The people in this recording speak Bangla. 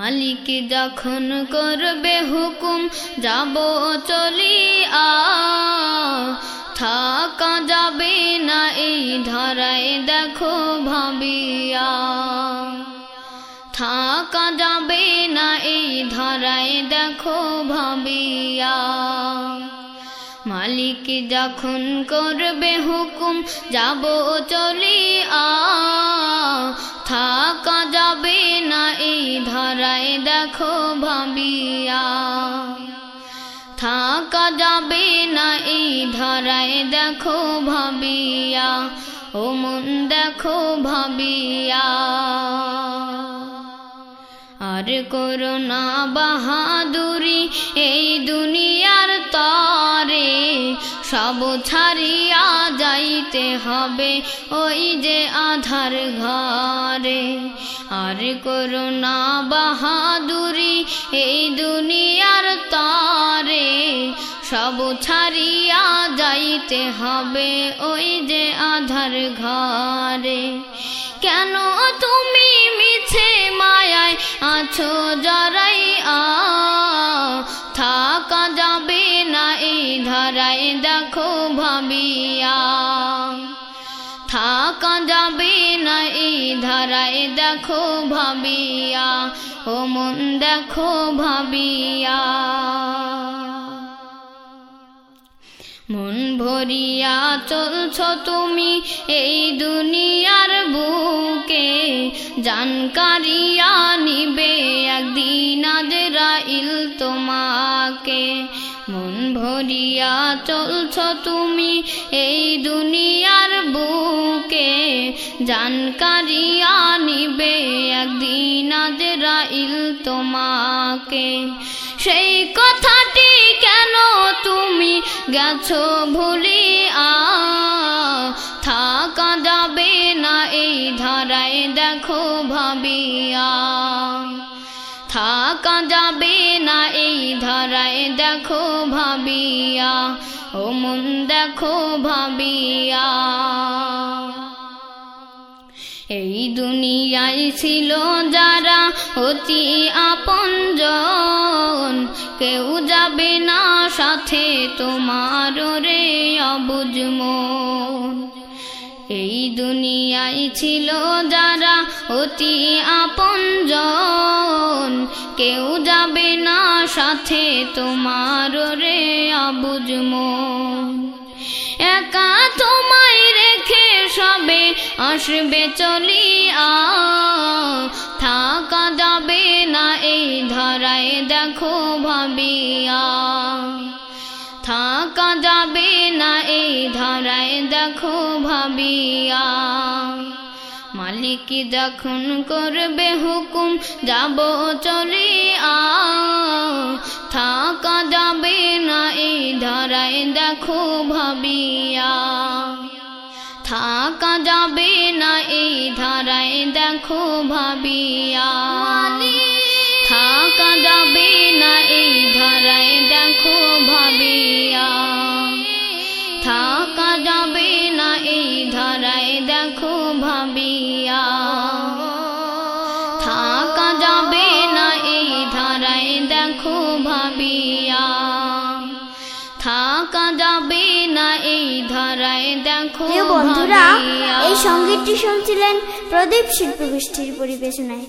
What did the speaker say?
মালিক যখন করবে হুকুম, যাব চলিয়া থাকা যাবে না এই ধরায় দেখো ভাবিয়া। থাকা যাবে না এই ধরায় দেখো ভাবিয়া। মালিক যখন করবে হুকুম, যাব চলিয়া ধরায় দেখো ভাবিয়া। থাকা যাবে না এই ধরায় দেখো ভাবিয়া। ও মন দেখো ভাবিয়া। আর করোনা বাহাদুরি এই দুনিয়ার তরে। সব ছাড়িয়া যাইতে হবে, ওই যে আধার ঘরে। আর করোনা বাহাদুরি এই দুনিয়ার তরে। সব ছাড়িয়া যাইতে হবে, ওই যে আধার ঘরে। কেন তুমি মিছে মায়ায় আছো জরাই এই দেখো ভাবিয়া। থাকা যাবে না এই ধারায় দেখো ভাবিয়া, ও মন দেখো ভাবিয়া। মন ভরিয়া চলছ তুমি এই দুনিয়ার বুকে জানকারিয়া মন ভরিয়া চলছ তুমি এই দুনিয়ার বুকে। জানকারিয়া নিবে একদিন আজরাইল তোমাকে। সেই কথাটি কেন তুমি গেছো ভুলিয়া? থাকা যাবে না এই ধারায়, দেখো ভাবিয়া। থাকা যাবে না এই ধারায়, দেখো ভাবিয়া, ও মন দেখো ভাবিয়া। এই দুনিয়ায় ছিল যারা অতি আপনজন, কেউ যাবে না সাথে তোমার রে অবুজ মন। এই দুনিয়ায় ছিল যারা অতি আপনজন কেউ যাবে না সাথে তোমার রে মন। একা তোমায় রেখে সবে আসবে চলিয়া। থাকা যাবে না এই ধরায় দেখো ভাবিয়া। থাকা যাবে না এই ধরায় দেখো ভাবিয়া। মালিক যখন করবে হুকুম, যাব চলিয়া থাকা যাবে না এই ধরায়, দেখো ভাবিয়া। থাকা যাবে না এই ধারায়, দেখো ভাবিয়া। থাকা যাবে না এই ধারায়, দেখো ভাবিয়া। থাকা যাবে দেখো ভাবিয়া থাকা যাবে না এই ধারায় দেখো ভাবিয়া। থাকা যাবে না এই ধারায় দেখো বন্ধুরা এই সঙ্গীতটি শুনছিলেন প্রদীপ শিল্প গোষ্ঠীর পরিবেশনায়।